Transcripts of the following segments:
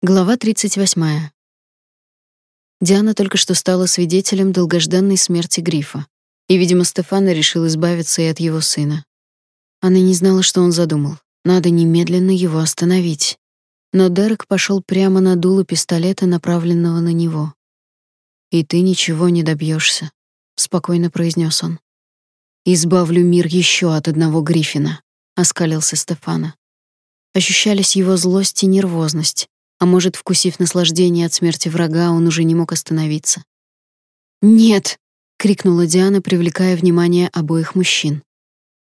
Глава 38. Диана только что стала свидетелем долгожданной смерти Грифа, и, видимо, Стефана решил избавиться и от его сына. Она не знала, что он задумал. Надо немедленно его остановить. Но Дерек пошел прямо на дуло пистолета, направленного на него. «И ты ничего не добьешься, спокойно произнес он. «Избавлю мир еще от одного Гриффина», — оскалился Стефана. Ощущались его злость и нервозность, а может, вкусив наслаждение от смерти врага, он уже не мог остановиться. «Нет!» — крикнула Диана, привлекая внимание обоих мужчин.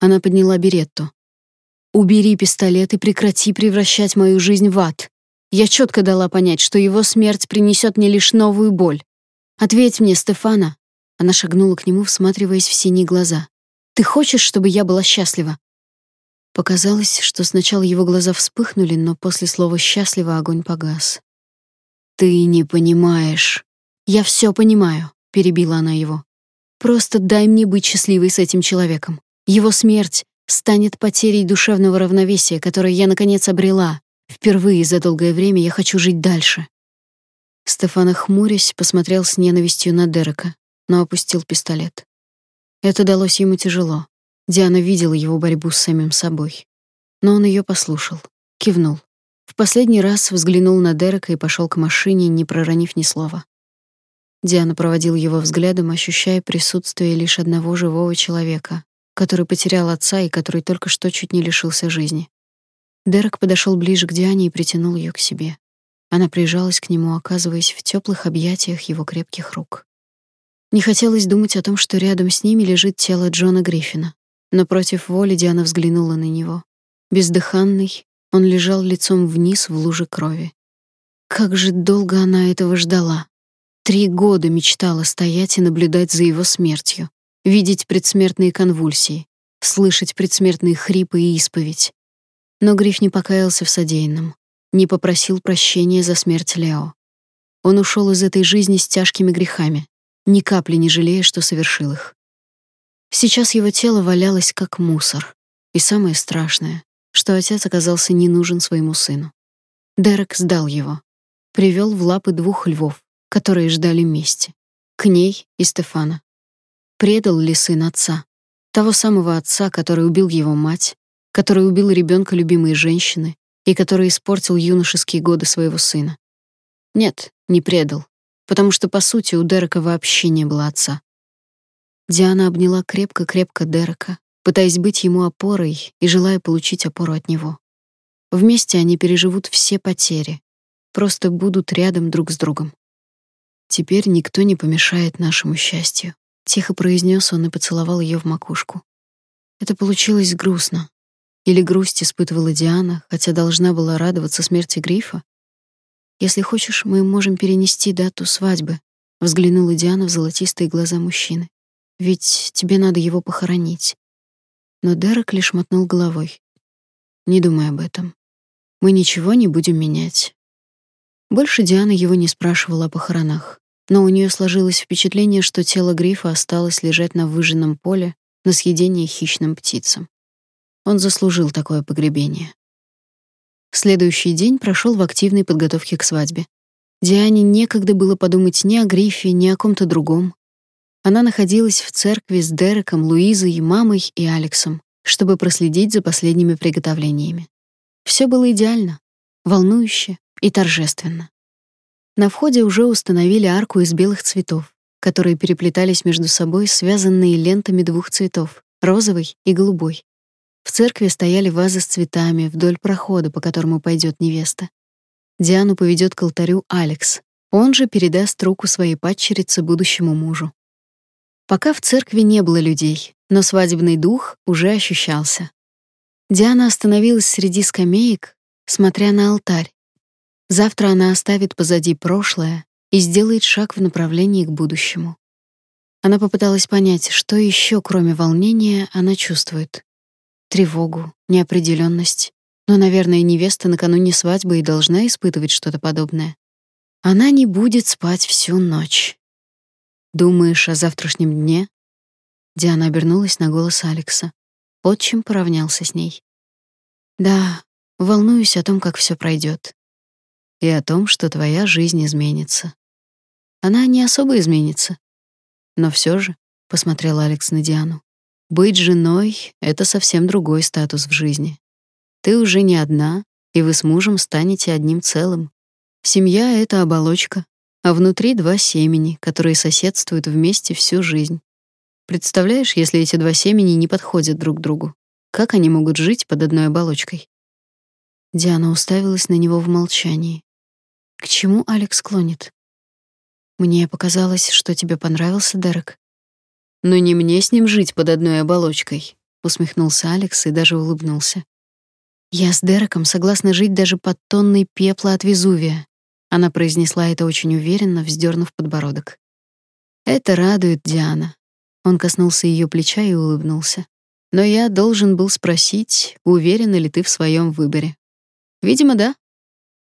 Она подняла беретту. «Убери пистолет и прекрати превращать мою жизнь в ад. Я четко дала понять, что его смерть принесет мне лишь новую боль. Ответь мне, Стефана!» Она шагнула к нему, всматриваясь в синие глаза. «Ты хочешь, чтобы я была счастлива?» Показалось, что сначала его глаза вспыхнули, но после слова «счастливо» огонь погас. «Ты не понимаешь». «Я все понимаю», — перебила она его. «Просто дай мне быть счастливой с этим человеком. Его смерть станет потерей душевного равновесия, которое я, наконец, обрела. Впервые за долгое время я хочу жить дальше». Стефана, хмурясь, посмотрел с ненавистью на Дерека, но опустил пистолет. Это далось ему тяжело. Диана видела его борьбу с самим собой. Но он ее послушал, кивнул. В последний раз взглянул на Дерека и пошел к машине, не проронив ни слова. Диана проводила его взглядом, ощущая присутствие лишь одного живого человека, который потерял отца и который только что чуть не лишился жизни. Дерек подошел ближе к Диане и притянул ее к себе. Она прижалась к нему, оказываясь в теплых объятиях его крепких рук. Не хотелось думать о том, что рядом с ними лежит тело Джона Гриффина. Но против воли Диана взглянула на него. Бездыханный, он лежал лицом вниз в луже крови. Как же долго она этого ждала. Три года мечтала стоять и наблюдать за его смертью, видеть предсмертные конвульсии, слышать предсмертные хрипы и исповедь. Но Гриф не покаялся в содеянном, не попросил прощения за смерть Лео. Он ушел из этой жизни с тяжкими грехами, ни капли не жалея, что совершил их. Сейчас его тело валялось как мусор. И самое страшное, что отец оказался не нужен своему сыну. Дерек сдал его, привел в лапы двух львов, которые ждали мести. К ней и Стефана. Предал ли сын отца? Того самого отца, который убил его мать, который убил ребенка любимой женщины и который испортил юношеские годы своего сына. Нет, не предал, потому что по сути у Дерека вообще не было отца. Диана обняла крепко-крепко Дерека, пытаясь быть ему опорой и желая получить опору от него. Вместе они переживут все потери, просто будут рядом друг с другом. Теперь никто не помешает нашему счастью, тихо произнес он и поцеловал ее в макушку. Это получилось грустно. Или грусть испытывала Диана, хотя должна была радоваться смерти Грифа. Если хочешь, мы можем перенести дату свадьбы, взглянула Диана в золотистые глаза мужчины. Ведь тебе надо его похоронить. Но Дерек лишь мотнул головой. Не думай об этом. Мы ничего не будем менять. Больше Диана его не спрашивала о похоронах, но у нее сложилось впечатление, что тело Грифа осталось лежать на выжженном поле на съедение хищным птицам. Он заслужил такое погребение. Следующий день прошел в активной подготовке к свадьбе. Диане некогда было подумать ни о Грифе, ни о ком-то другом. Она находилась в церкви с Дереком, Луизой, мамой и Алексом, чтобы проследить за последними приготовлениями. Все было идеально, волнующе и торжественно. На входе уже установили арку из белых цветов, которые переплетались между собой, связанные лентами двух цветов — розовый и голубой. В церкви стояли вазы с цветами вдоль прохода, по которому пойдет невеста. Диану поведет к алтарю Алекс. Он же передаст руку своей падчерице будущему мужу. Пока в церкви не было людей, но свадебный дух уже ощущался. Диана остановилась среди скамеек, смотря на алтарь. Завтра она оставит позади прошлое и сделает шаг в направлении к будущему. Она попыталась понять, что еще, кроме волнения, она чувствует. Тревогу, неопределенность. Но, наверное, невеста накануне свадьбы и должна испытывать что-то подобное. Она не будет спать всю ночь. Думаешь о завтрашнем дне? Диана обернулась на голос Алекса. Отчим поравнялся с ней. Да, волнуюсь о том, как все пройдет. и о том, что твоя жизнь изменится. Она не особо изменится. Но все же, посмотрел Алекс на Диану. Быть женой это совсем другой статус в жизни. Ты уже не одна, и вы с мужем станете одним целым. Семья это оболочка, а внутри два семени, которые соседствуют вместе всю жизнь. Представляешь, если эти два семени не подходят друг другу? Как они могут жить под одной оболочкой? Диана уставилась на него в молчании. К чему Алекс клонит? Мне показалось, что тебе понравился Дерек. Но не мне с ним жить под одной оболочкой, усмехнулся Алекс и даже улыбнулся. Я с Дереком согласна жить даже под тонной пепла от Везувия. Она произнесла это очень уверенно, вздернув подбородок. Это радует Диана. Он коснулся ее плеча и улыбнулся. Но я должен был спросить, уверена ли ты в своем выборе. Видимо, да.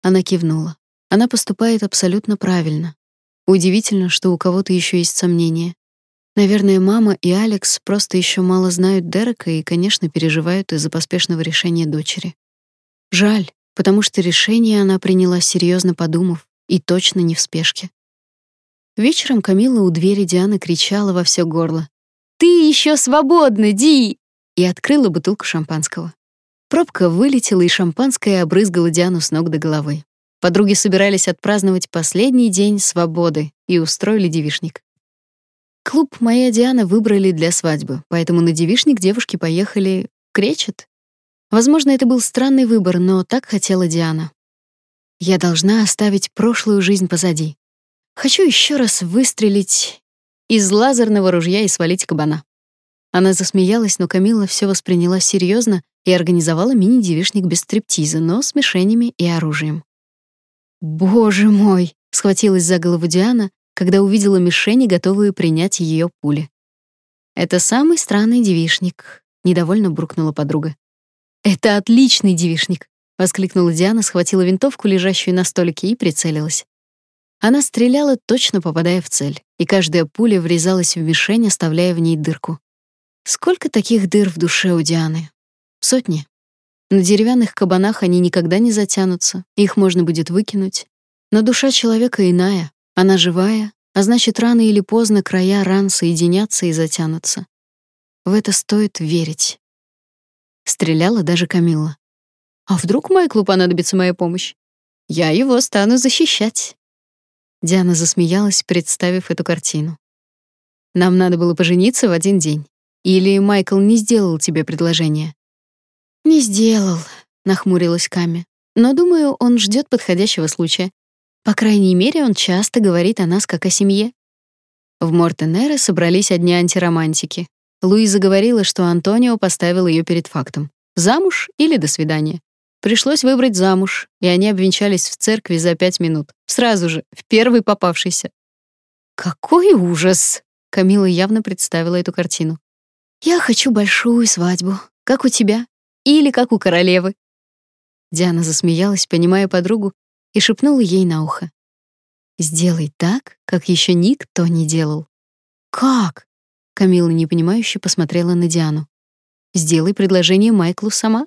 Она кивнула. Она поступает абсолютно правильно. Удивительно, что у кого-то еще есть сомнения. Наверное, мама и Алекс просто еще мало знают Дерека и, конечно, переживают из-за поспешного решения дочери. Жаль, потому что решение она приняла серьезно подумав и точно не в спешке. Вечером Камила у двери Дианы кричала во все горло: "Ты еще свободна, Ди!" и открыла бутылку шампанского. Пробка вылетела, и шампанское обрызгало Диану с ног до головы. Подруги собирались отпраздновать последний день свободы и устроили девишник. Клуб «Моя Диана» выбрали для свадьбы, поэтому на девишник девушки поехали кречет. Возможно, это был странный выбор, но так хотела Диана. Я должна оставить прошлую жизнь позади. Хочу еще раз выстрелить из лазерного ружья и свалить кабана. Она засмеялась, но Камилла все восприняла серьезно и организовала мини-девишник без стриптиза, но с мишенями и оружием. Боже мой, схватилась за голову Диана, когда увидела мишени, готовые принять ее пули. Это самый странный девишник, недовольно буркнула подруга. Это отличный девишник, воскликнула Диана, схватила винтовку, лежащую на столике, и прицелилась. Она стреляла точно попадая в цель, и каждая пуля врезалась в мишень, оставляя в ней дырку. Сколько таких дыр в душе у Дианы? Сотни. На деревянных кабанах они никогда не затянутся, их можно будет выкинуть. Но душа человека иная, она живая, а значит, рано или поздно края ран соединятся и затянутся. В это стоит верить. Стреляла даже Камилла. А вдруг Майклу понадобится моя помощь? Я его стану защищать. Диана засмеялась, представив эту картину. Нам надо было пожениться в один день. Или Майкл не сделал тебе предложение? «Не сделал», — нахмурилась Ками. «Но, думаю, он ждет подходящего случая. По крайней мере, он часто говорит о нас как о семье». В Мортенере собрались одни антиромантики. Луиза говорила, что Антонио поставил ее перед фактом. Замуж или до свидания. Пришлось выбрать замуж, и они обвенчались в церкви за пять минут. Сразу же, в первый попавшийся. «Какой ужас!» Камила явно представила эту картину. «Я хочу большую свадьбу, как у тебя», или как у королевы. Диана засмеялась, понимая подругу, и шепнула ей на ухо: "Сделай так, как еще никто не делал". "Как?" Камила непонимающе посмотрела на Диану. "Сделай предложение Майклу сама".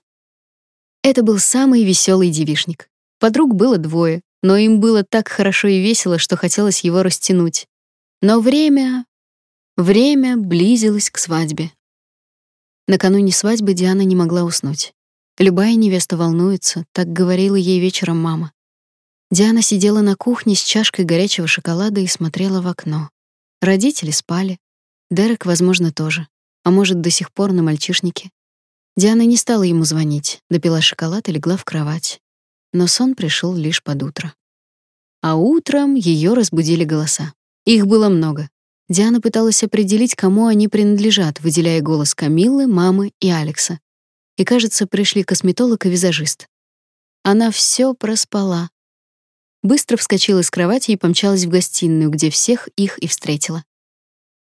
Это был самый веселый девишник. Подруг было двое, но им было так хорошо и весело, что хотелось его растянуть. Но время время близилось к свадьбе. Накануне свадьбы Диана не могла уснуть. Любая невеста волнуется, так говорила ей вечером мама. Диана сидела на кухне с чашкой горячего шоколада и смотрела в окно. Родители спали. Дерек, возможно, тоже. А может, до сих пор на мальчишнике. Диана не стала ему звонить, допила шоколад и легла в кровать. Но сон пришел лишь под утро. А утром ее разбудили голоса. Их было много. Диана пыталась определить, кому они принадлежат, выделяя голос Камиллы, мамы и Алекса. И, кажется, пришли косметолог и визажист. Она все проспала. Быстро вскочила с кровати и помчалась в гостиную, где всех их и встретила.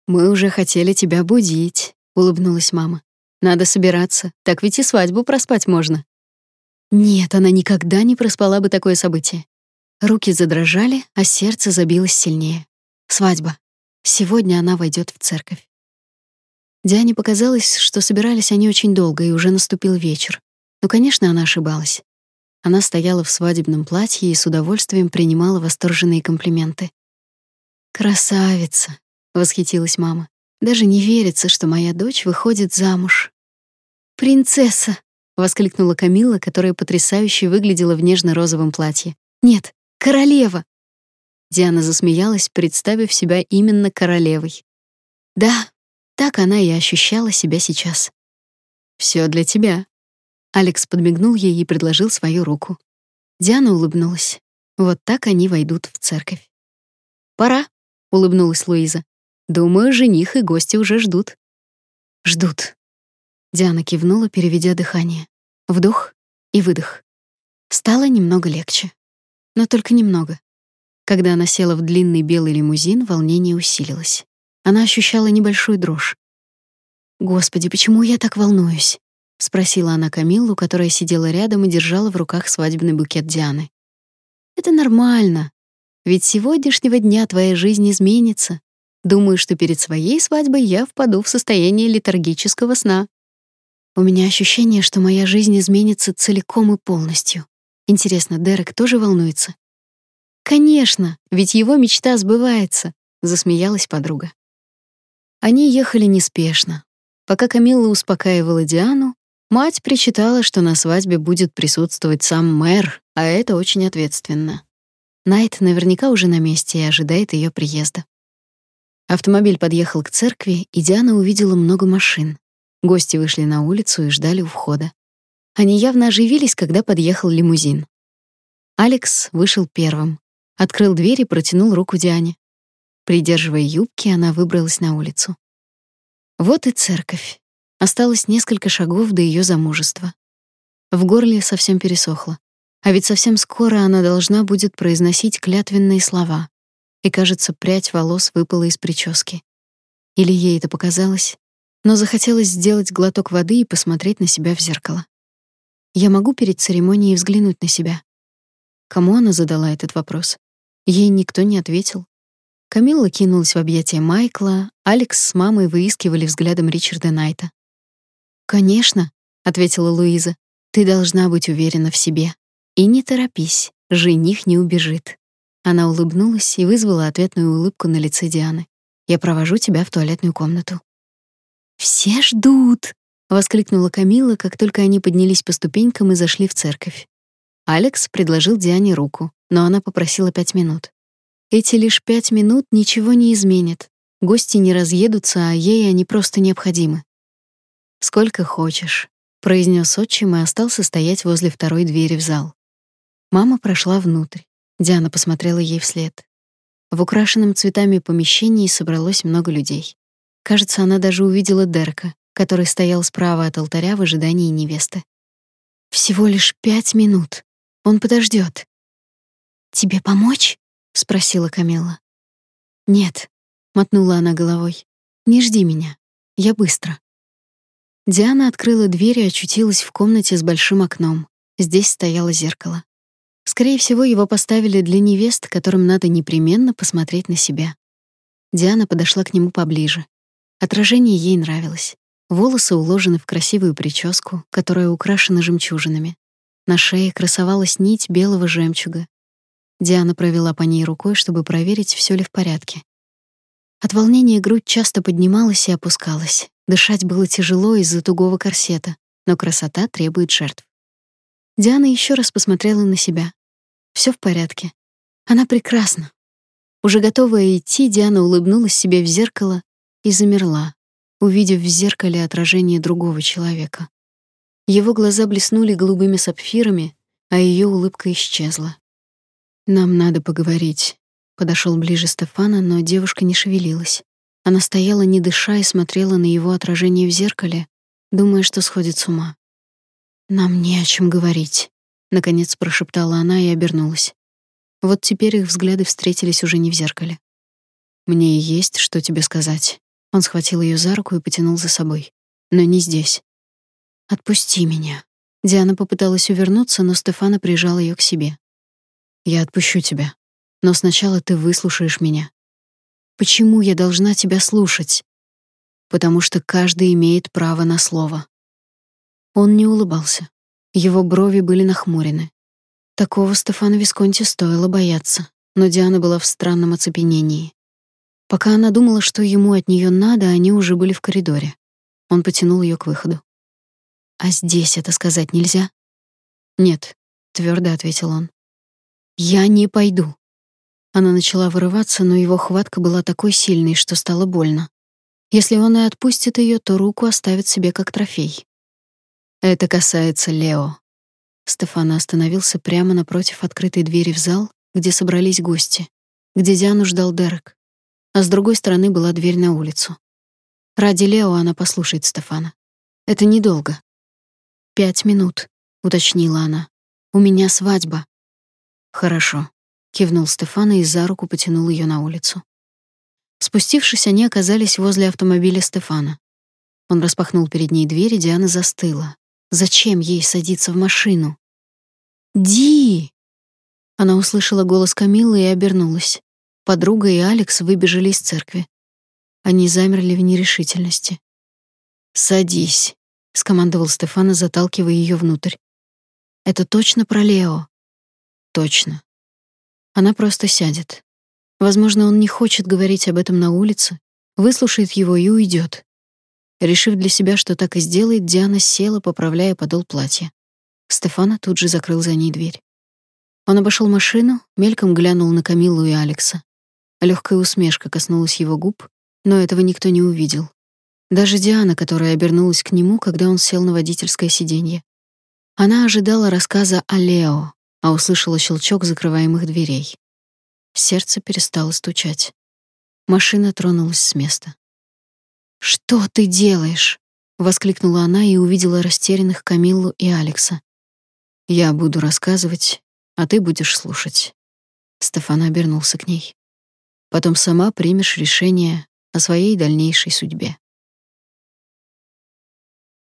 «Мы уже хотели тебя будить», — улыбнулась мама. «Надо собираться, так ведь и свадьбу проспать можно». Нет, она никогда не проспала бы такое событие. Руки задрожали, а сердце забилось сильнее. Свадьба. Сегодня она войдет в церковь. Диане показалось, что собирались они очень долго, и уже наступил вечер. Но, конечно, она ошибалась. Она стояла в свадебном платье и с удовольствием принимала восторженные комплименты. «Красавица!» — восхитилась мама. «Даже не верится, что моя дочь выходит замуж». «Принцесса!» — воскликнула Камилла, которая потрясающе выглядела в нежно-розовом платье. «Нет, королева!» Диана засмеялась, представив себя именно королевой. Да, так она и ощущала себя сейчас. Все для тебя. Алекс подмигнул ей и предложил свою руку. Диана улыбнулась. Вот так они войдут в церковь. Пора, улыбнулась Луиза. Думаю, жених и гости уже ждут. Ждут. Диана кивнула, переведя дыхание. Вдох и выдох. Стало немного легче. Но только немного. Когда она села в длинный белый лимузин, волнение усилилось. Она ощущала небольшую дрожь. «Господи, почему я так волнуюсь?» — спросила она Камиллу, которая сидела рядом и держала в руках свадебный букет Дианы. «Это нормально. Ведь сегодняшнего дня твоя жизнь изменится. Думаю, что перед своей свадьбой я впаду в состояние летаргического сна. У меня ощущение, что моя жизнь изменится целиком и полностью. Интересно, Дерек тоже волнуется? Конечно, ведь его мечта сбывается, засмеялась подруга. Они ехали неспешно. Пока Камилла успокаивала Диану, мать причитала, что на свадьбе будет присутствовать сам мэр, а это очень ответственно. Найт наверняка уже на месте и ожидает ее приезда. Автомобиль подъехал к церкви, и Диана увидела много машин. Гости вышли на улицу и ждали у входа. Они явно оживились, когда подъехал лимузин. Алекс вышел первым. Открыл дверь и протянул руку Диане. Придерживая юбки, она выбралась на улицу. Вот и церковь. Осталось несколько шагов до ее замужества. В горле совсем пересохло. А ведь совсем скоро она должна будет произносить клятвенные слова. И, кажется, прядь волос выпала из прически. Или ей это показалось, но захотелось сделать глоток воды и посмотреть на себя в зеркало. Я могу перед церемонией взглянуть на себя. Кому она задала этот вопрос? Ей никто не ответил. Камилла кинулась в объятия Майкла, Алекс с мамой выискивали взглядом Ричарда Найта. «Конечно», — ответила Луиза, — «ты должна быть уверена в себе. И не торопись, жених не убежит». Она улыбнулась и вызвала ответную улыбку на лице Дианы. «Я провожу тебя в туалетную комнату». «Все ждут!» — воскликнула Камилла, как только они поднялись по ступенькам и зашли в церковь. Алекс предложил Диане руку, но она попросила пять минут. Эти лишь пять минут ничего не изменят. Гости не разъедутся, а ей они просто необходимы. «Сколько хочешь», — произнес отчим и остался стоять возле второй двери в зал. Мама прошла внутрь. Диана посмотрела ей вслед. В украшенном цветами помещении собралось много людей. Кажется, она даже увидела Дерка, который стоял справа от алтаря в ожидании невесты. Всего лишь пять минут. Он подождет. Тебе помочь? спросила Камилла. Нет, мотнула она головой. Не жди меня. Я быстро. Диана открыла дверь и очутилась в комнате с большим окном. Здесь стояло зеркало. Скорее всего, его поставили для невест, которым надо непременно посмотреть на себя. Диана подошла к нему поближе. Отражение ей нравилось. Волосы уложены в красивую прическу, которая украшена жемчужинами. На шее красовалась нить белого жемчуга. Диана провела по ней рукой, чтобы проверить, все ли в порядке. От волнения грудь часто поднималась и опускалась. Дышать было тяжело из-за тугого корсета, но красота требует жертв. Диана еще раз посмотрела на себя. Все в порядке. Она прекрасна. Уже готовая идти, Диана улыбнулась себе в зеркало и замерла, увидев в зеркале отражение другого человека. Его глаза блеснули голубыми сапфирами, а ее улыбка исчезла. Нам надо поговорить. Подошел ближе Стефана, но девушка не шевелилась. Она стояла не дыша и смотрела на его отражение в зеркале, думая, что сходит с ума. Нам не о чем говорить, наконец прошептала она и обернулась. Вот теперь их взгляды встретились уже не в зеркале. Мне есть что тебе сказать. Он схватил ее за руку и потянул за собой. Но не здесь. Отпусти меня. Диана попыталась увернуться, но Стефана прижал ее к себе. Я отпущу тебя, но сначала ты выслушаешь меня. Почему я должна тебя слушать? Потому что каждый имеет право на слово. Он не улыбался. Его брови были нахмурены. Такого Стефана Висконти стоило бояться, но Диана была в странном оцепенении. Пока она думала, что ему от нее надо, они уже были в коридоре. Он потянул ее к выходу. «А здесь это сказать нельзя?» «Нет», — твердо ответил он. «Я не пойду». Она начала вырываться, но его хватка была такой сильной, что стало больно. Если он и отпустит ее, то руку оставит себе как трофей. Это касается Лео. Стефана остановился прямо напротив открытой двери в зал, где собрались гости, где Диану ждал Дерек а с другой стороны была дверь на улицу. Ради Лео она послушает Стефана. Это недолго. «Пять минут», — уточнила она. «У меня свадьба». «Хорошо», — кивнул Стефана и за руку потянул ее на улицу. Спустившись, они оказались возле автомобиля Стефана. Он распахнул перед ней дверь, и Диана застыла. Зачем ей садиться в машину? «Ди!» Она услышала голос Камиллы и обернулась. Подруга и Алекс выбежали из церкви. Они замерли в нерешительности. «Садись», — скомандовал Стефана, заталкивая ее внутрь. «Это точно про Лео?» «Точно. Она просто сядет. Возможно, он не хочет говорить об этом на улице, выслушает его и уйдет. Решив для себя, что так и сделает, Диана села, поправляя подол платья. Стефана тут же закрыл за ней дверь. Он обошел машину, мельком глянул на Камилу и Алекса. Легкая усмешка коснулась его губ, но этого никто не увидел. Даже Диана, которая обернулась к нему, когда он сел на водительское сиденье. Она ожидала рассказа о Лео, а услышала щелчок закрываемых дверей. Сердце перестало стучать. Машина тронулась с места. «Что ты делаешь?» — воскликнула она и увидела растерянных Камиллу и Алекса. «Я буду рассказывать, а ты будешь слушать». Стефан обернулся к ней. Потом сама примешь решение о своей дальнейшей судьбе.